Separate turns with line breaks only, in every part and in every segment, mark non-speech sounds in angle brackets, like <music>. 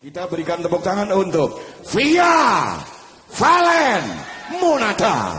Kita berikan tepuk tangan untuk Via Valen Monata.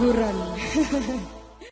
Gurran. <laughs>